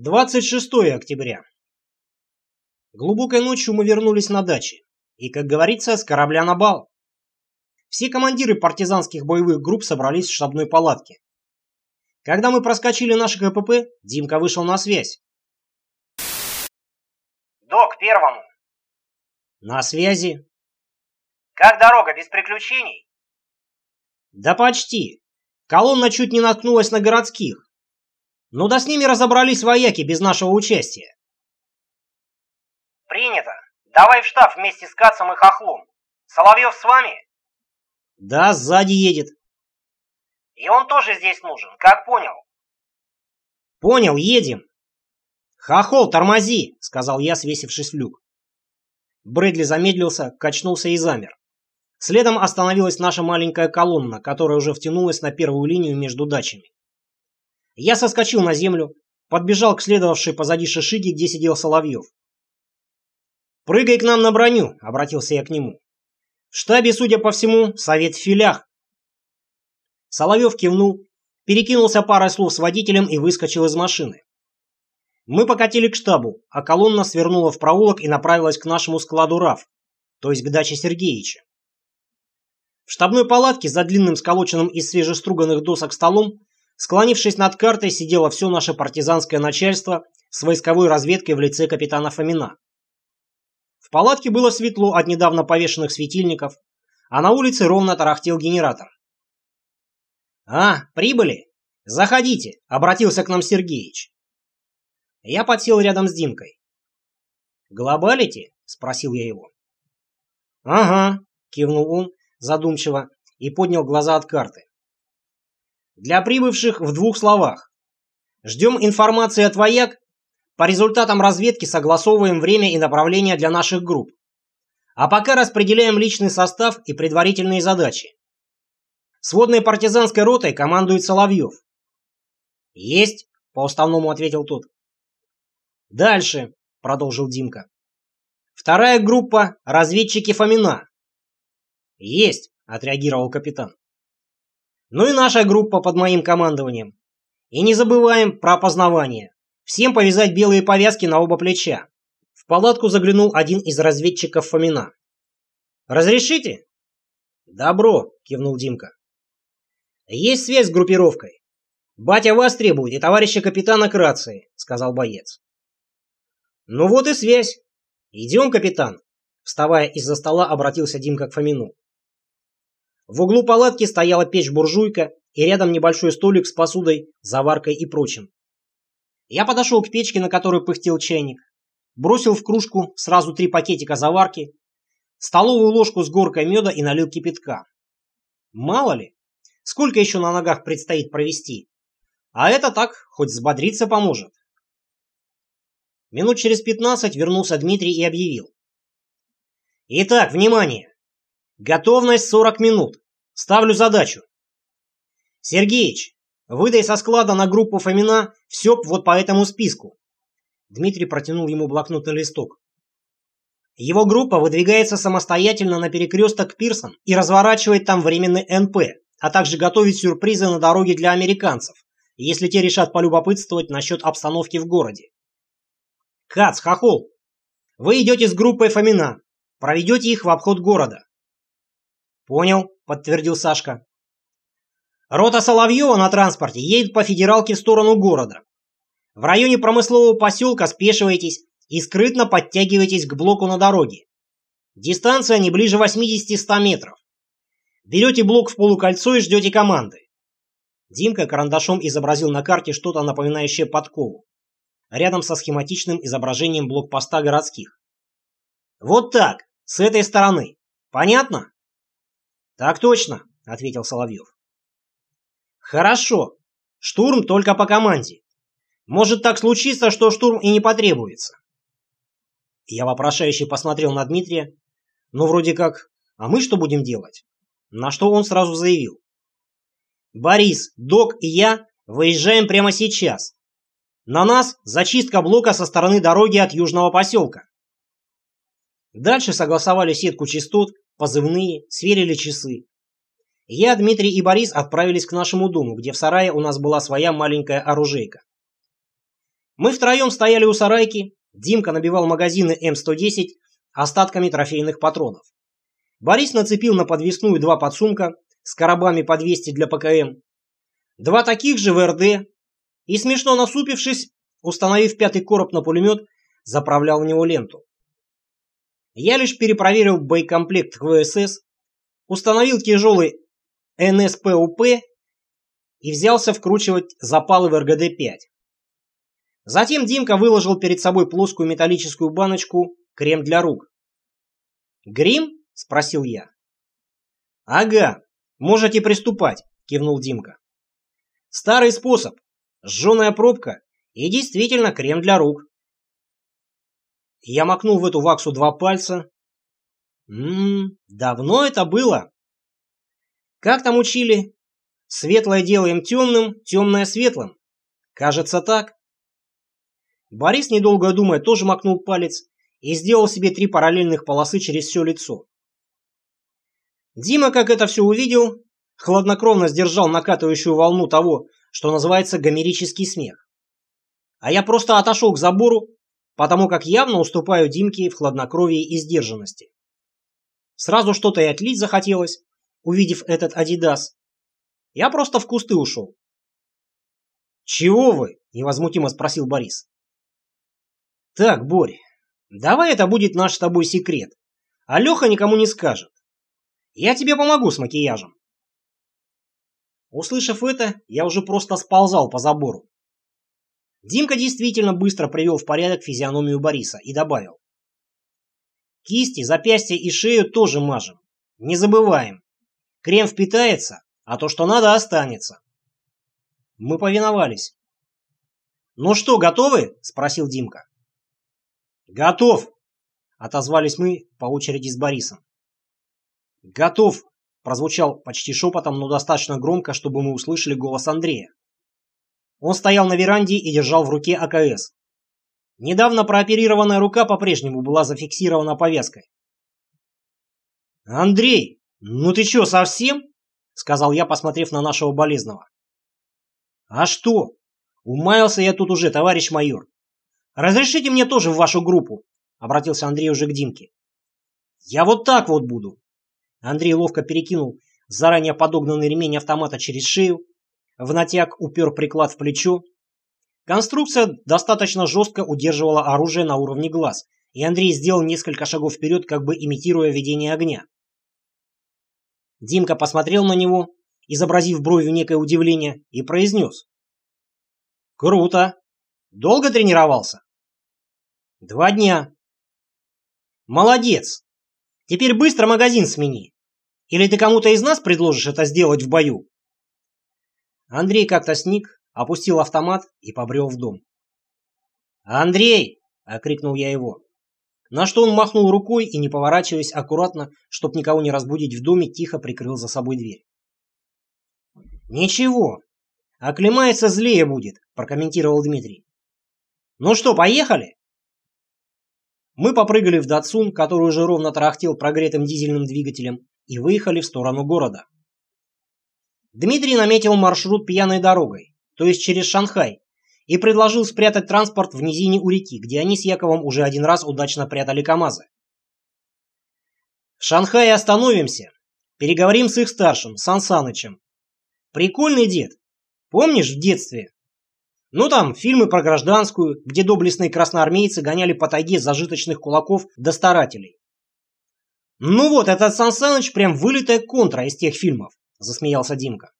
26 октября. Глубокой ночью мы вернулись на дачи. И, как говорится, с корабля на бал. Все командиры партизанских боевых групп собрались в штабной палатке. Когда мы проскочили наше КПП, Димка вышел на связь. Док, первому. На связи. Как дорога, без приключений? Да почти. Колонна чуть не наткнулась на городских. Ну да с ними разобрались вояки без нашего участия. Принято. Давай в штаб вместе с Кацом и Хохлом. Соловьев с вами? Да, сзади едет. И он тоже здесь нужен, как понял? Понял, едем. Хохол, тормози, сказал я, свесившись в люк. Брэдли замедлился, качнулся и замер. Следом остановилась наша маленькая колонна, которая уже втянулась на первую линию между дачами. Я соскочил на землю, подбежал к следовавшей позади шишиги, где сидел Соловьев. «Прыгай к нам на броню», — обратился я к нему. «В штабе, судя по всему, совет в филях». Соловьев кивнул, перекинулся парой слов с водителем и выскочил из машины. Мы покатили к штабу, а колонна свернула в проулок и направилась к нашему складу РАФ, то есть к даче Сергеевича. В штабной палатке за длинным сколоченным из свежеструганных досок столом Склонившись над картой, сидело все наше партизанское начальство с войсковой разведкой в лице капитана Фомина. В палатке было светло от недавно повешенных светильников, а на улице ровно тарахтел генератор. «А, прибыли? Заходите!» — обратился к нам Сергеич. Я подсел рядом с Димкой. «Глобалите?» — спросил я его. «Ага», — кивнул он задумчиво и поднял глаза от карты. Для прибывших в двух словах. Ждем информации от вояк. По результатам разведки согласовываем время и направление для наших групп. А пока распределяем личный состав и предварительные задачи. Сводной партизанской ротой командует Соловьев. «Есть», — по-уставному ответил тот. «Дальше», — продолжил Димка. «Вторая группа — разведчики Фомина». «Есть», — отреагировал капитан. Ну и наша группа под моим командованием. И не забываем про опознавание. Всем повязать белые повязки на оба плеча. В палатку заглянул один из разведчиков Фомина. «Разрешите?» «Добро», — кивнул Димка. «Есть связь с группировкой. Батя вас требует и товарища капитана к рации», — сказал боец. «Ну вот и связь. Идем, капитан», — вставая из-за стола, обратился Димка к Фомину. В углу палатки стояла печь-буржуйка и рядом небольшой столик с посудой, заваркой и прочим. Я подошел к печке, на которой пыхтел чайник, бросил в кружку сразу три пакетика заварки, столовую ложку с горкой меда и налил кипятка. Мало ли, сколько еще на ногах предстоит провести. А это так, хоть взбодриться поможет. Минут через пятнадцать вернулся Дмитрий и объявил. Итак, внимание! Готовность 40 минут. Ставлю задачу. Сергеич, выдай со склада на группу Фомина все вот по этому списку. Дмитрий протянул ему блокнотный листок. Его группа выдвигается самостоятельно на перекресток Пирсон и разворачивает там временный НП, а также готовит сюрпризы на дороге для американцев, если те решат полюбопытствовать насчет обстановки в городе. Кац, Хохол, вы идете с группой Фомина, проведете их в обход города. «Понял», — подтвердил Сашка. «Рота Соловьева на транспорте едет по федералке в сторону города. В районе промыслового поселка спешивайтесь и скрытно подтягивайтесь к блоку на дороге. Дистанция не ближе 80-100 метров. Берете блок в полукольцо и ждете команды. Димка карандашом изобразил на карте что-то напоминающее подкову. Рядом со схематичным изображением блокпоста городских. Вот так, с этой стороны. Понятно? «Так точно», — ответил Соловьев. «Хорошо. Штурм только по команде. Может так случиться, что штурм и не потребуется». Я вопрошающе посмотрел на Дмитрия. Ну, вроде как, а мы что будем делать? На что он сразу заявил. «Борис, Док и я выезжаем прямо сейчас. На нас зачистка блока со стороны дороги от южного поселка». Дальше согласовали сетку частот, позывные, сверили часы. Я, Дмитрий и Борис отправились к нашему дому, где в сарае у нас была своя маленькая оружейка. Мы втроем стояли у сарайки, Димка набивал магазины М110 остатками трофейных патронов. Борис нацепил на подвесную два подсумка с коробами по 200 для ПКМ, два таких же в РД и, смешно насупившись, установив пятый короб на пулемет, заправлял в него ленту. Я лишь перепроверил боекомплект ВСС, установил тяжелый НСПУП и взялся вкручивать запалы в РГД-5. Затем Димка выложил перед собой плоскую металлическую баночку крем для рук. «Грим?» – спросил я. «Ага, можете приступать», – кивнул Димка. «Старый способ. Сжженная пробка и действительно крем для рук». Я макнул в эту ваксу два пальца. Ммм, давно это было. Как там учили? Светлое делаем темным, темное светлым. Кажется так. Борис, недолго думая, тоже макнул палец и сделал себе три параллельных полосы через все лицо. Дима, как это все увидел, хладнокровно сдержал накатывающую волну того, что называется гомерический смех. А я просто отошел к забору, потому как явно уступаю Димке в хладнокровии и сдержанности. Сразу что-то и отлить захотелось, увидев этот Адидас. Я просто в кусты ушел. «Чего вы?» – невозмутимо спросил Борис. «Так, Борь, давай это будет наш с тобой секрет, а Леха никому не скажет. Я тебе помогу с макияжем». Услышав это, я уже просто сползал по забору. Димка действительно быстро привел в порядок физиономию Бориса и добавил. Кисти, запястья и шею тоже мажем. Не забываем. Крем впитается, а то, что надо, останется. Мы повиновались. «Ну что, готовы?» – спросил Димка. «Готов!» – отозвались мы по очереди с Борисом. «Готов!» – прозвучал почти шепотом, но достаточно громко, чтобы мы услышали голос Андрея. Он стоял на веранде и держал в руке АКС. Недавно прооперированная рука по-прежнему была зафиксирована повязкой. «Андрей, ну ты что, совсем?» — сказал я, посмотрев на нашего болезного. «А что? Умаялся я тут уже, товарищ майор. Разрешите мне тоже в вашу группу?» — обратился Андрей уже к Димке. «Я вот так вот буду». Андрей ловко перекинул заранее подогнанный ремень автомата через шею, в натяг упер приклад в плечо. Конструкция достаточно жестко удерживала оружие на уровне глаз, и Андрей сделал несколько шагов вперед, как бы имитируя ведение огня. Димка посмотрел на него, изобразив бровью некое удивление, и произнес. «Круто! Долго тренировался?» «Два дня». «Молодец! Теперь быстро магазин смени. Или ты кому-то из нас предложишь это сделать в бою?» Андрей как-то сник, опустил автомат и побрел в дом. «Андрей!» — окрикнул я его. На что он махнул рукой и, не поворачиваясь аккуратно, чтоб никого не разбудить в доме, тихо прикрыл за собой дверь. «Ничего, оклемается злее будет», — прокомментировал Дмитрий. «Ну что, поехали?» Мы попрыгали в Датсун, который уже ровно тарахтел прогретым дизельным двигателем, и выехали в сторону города. Дмитрий наметил маршрут пьяной дорогой, то есть через Шанхай, и предложил спрятать транспорт в низине у реки, где они с Яковом уже один раз удачно прятали КАМАЗы. В Шанхае остановимся, переговорим с их старшим, Сан Санычем. Прикольный дед. Помнишь в детстве? Ну там, фильмы про гражданскую, где доблестные красноармейцы гоняли по тайге зажиточных кулаков до старателей. Ну вот, этот Сан Саныч прям вылитая контра из тех фильмов. — засмеялся Димка.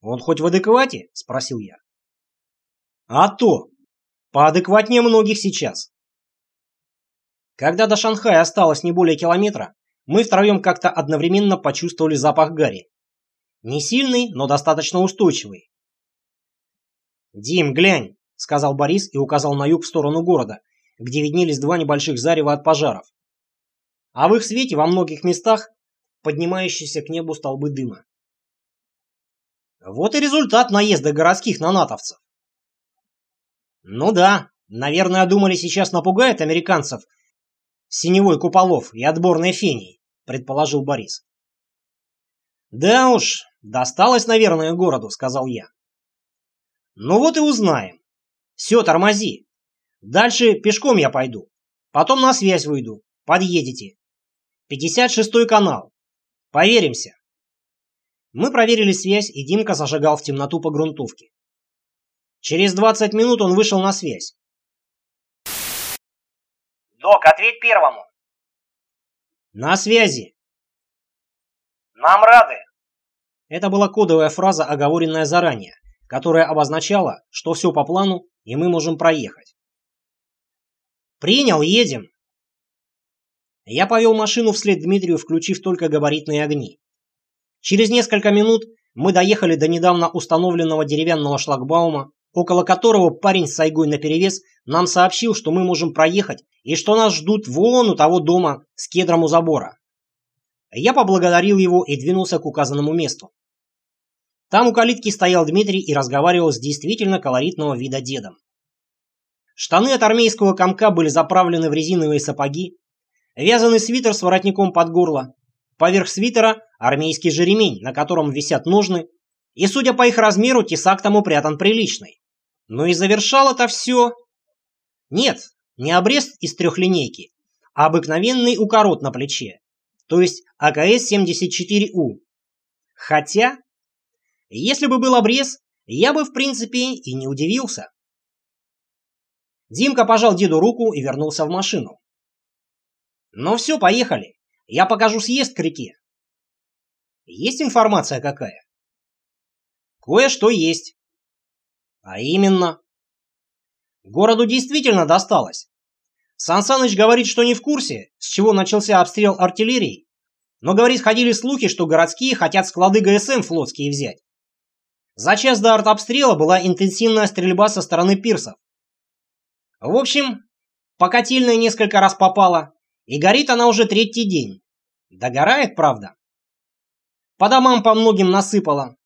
«Он хоть в адеквате?» — спросил я. «А то! Поадекватнее многих сейчас». Когда до Шанхая осталось не более километра, мы втроем как-то одновременно почувствовали запах гари. Не сильный, но достаточно устойчивый. «Дим, глянь!» — сказал Борис и указал на юг в сторону города, где виднелись два небольших зарева от пожаров. А в их свете во многих местах поднимающиеся к небу столбы дыма. Вот и результат наезда городских на натовцев. Ну да, наверное, думали сейчас напугает американцев синевой куполов и отборной феней, предположил Борис. Да уж, досталось, наверное, городу, сказал я. Ну вот и узнаем. Все, тормози. Дальше пешком я пойду. Потом на связь выйду. Подъедете. 56-й канал. Поверимся. Мы проверили связь, и Димка зажигал в темноту по грунтовке. Через 20 минут он вышел на связь. Док, ответь первому. На связи. Нам рады. Это была кодовая фраза, оговоренная заранее, которая обозначала, что все по плану, и мы можем проехать. «Принял, едем!» Я повел машину вслед Дмитрию, включив только габаритные огни. Через несколько минут мы доехали до недавно установленного деревянного шлагбаума, около которого парень с сайгой наперевес нам сообщил, что мы можем проехать и что нас ждут вон у того дома с кедром у забора. Я поблагодарил его и двинулся к указанному месту. Там у калитки стоял Дмитрий и разговаривал с действительно колоритного вида дедом. Штаны от армейского комка были заправлены в резиновые сапоги, вязаный свитер с воротником под горло, поверх свитера армейский же ремень, на котором висят ножны, и, судя по их размеру, тесак тому прятан приличный. Но и завершал это все... Нет, не обрез из трехлинейки, а обыкновенный укорот на плече, то есть АКС-74У. Хотя, если бы был обрез, я бы в принципе и не удивился. Димка пожал деду руку и вернулся в машину. «Ну все, поехали. Я покажу съезд к реке». «Есть информация какая?» «Кое-что есть». «А именно?» «Городу действительно досталось. Сан Саныч говорит, что не в курсе, с чего начался обстрел артиллерии, но, говорит, ходили слухи, что городские хотят склады ГСМ флотские взять. За час до артобстрела была интенсивная стрельба со стороны пирсов. В общем, по котельной несколько раз попала, и горит она уже третий день. Догорает, правда? По домам по многим насыпала.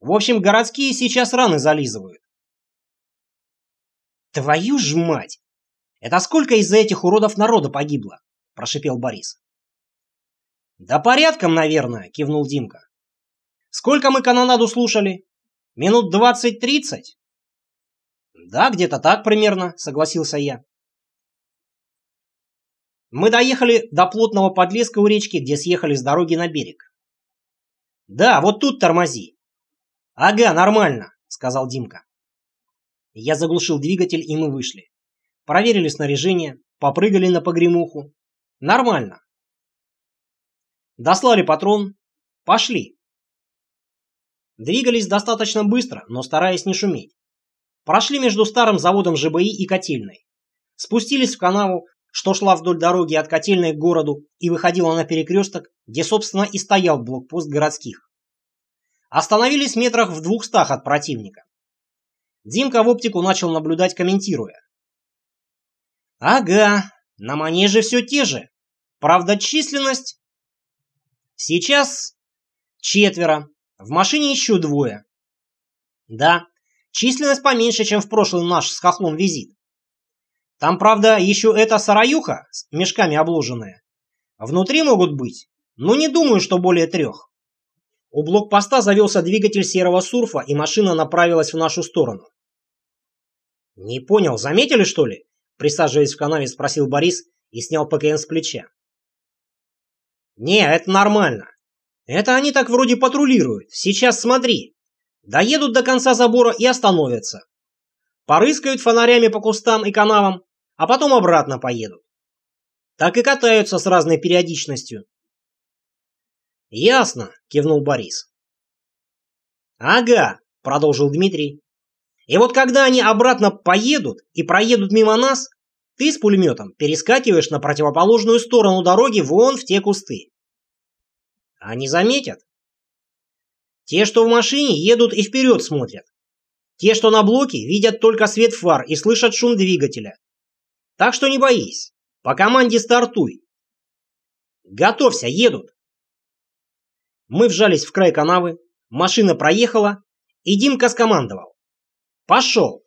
В общем, городские сейчас раны зализывают. Твою ж мать! Это сколько из-за этих уродов народа погибло? Прошипел Борис. Да порядком, наверное, кивнул Димка. Сколько мы канонаду слушали? Минут двадцать-тридцать? «Да, где-то так примерно», — согласился я. Мы доехали до плотного подлеска у речки, где съехали с дороги на берег. «Да, вот тут тормози». «Ага, нормально», — сказал Димка. Я заглушил двигатель, и мы вышли. Проверили снаряжение, попрыгали на погремуху. Нормально. Дослали патрон. Пошли. Двигались достаточно быстро, но стараясь не шуметь. Прошли между старым заводом ЖБИ и котельной. Спустились в канаву, что шла вдоль дороги от котельной к городу и выходила на перекресток, где, собственно, и стоял блокпост городских. Остановились метрах в двухстах от противника. Димка в оптику начал наблюдать, комментируя. «Ага, на манеже все те же. Правда, численность...» «Сейчас четверо, в машине еще двое». «Да, Численность поменьше, чем в прошлый наш с хохлом визит. Там, правда, еще эта сараюха с мешками обложенная. Внутри могут быть, но не думаю, что более трех. У блокпоста завелся двигатель серого сурфа, и машина направилась в нашу сторону. «Не понял, заметили, что ли?» Присаживаясь в канаве, спросил Борис и снял ПКН с плеча. «Не, это нормально. Это они так вроде патрулируют. Сейчас смотри». Доедут до конца забора и остановятся. Порыскают фонарями по кустам и канавам, а потом обратно поедут. Так и катаются с разной периодичностью. «Ясно», — кивнул Борис. «Ага», — продолжил Дмитрий. «И вот когда они обратно поедут и проедут мимо нас, ты с пулеметом перескакиваешь на противоположную сторону дороги вон в те кусты. Они заметят, те, что в машине, едут и вперед смотрят. Те, что на блоке, видят только свет фар и слышат шум двигателя. Так что не боись. По команде стартуй. Готовься, едут. Мы вжались в край канавы, машина проехала, и Димка скомандовал. Пошел.